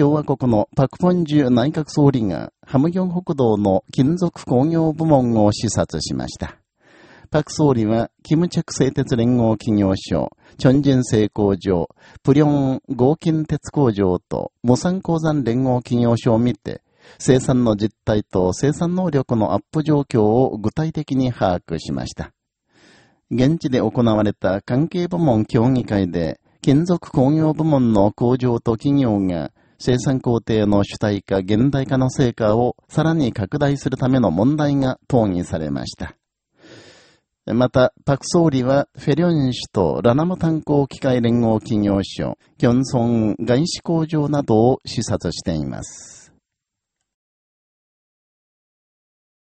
共和国のパクポンジュ内閣総理がハムギョン北道の金属工業部門を視察しました。パク総理は、キムチェク製鉄連合企業所、チョンジン製工場、プリョン合金鉄工場と、モサン鉱山連合企業所を見て、生産の実態と生産能力のアップ状況を具体的に把握しました。現地で行われた関係部門協議会で、金属工業部門の工場と企業が生産工程の主体化、現代化の成果をさらに拡大するための問題が討議されました。また、パク総理は、フェリョン氏とラナム炭鉱機械連合企業所、キョンソン外資工場などを視察しています。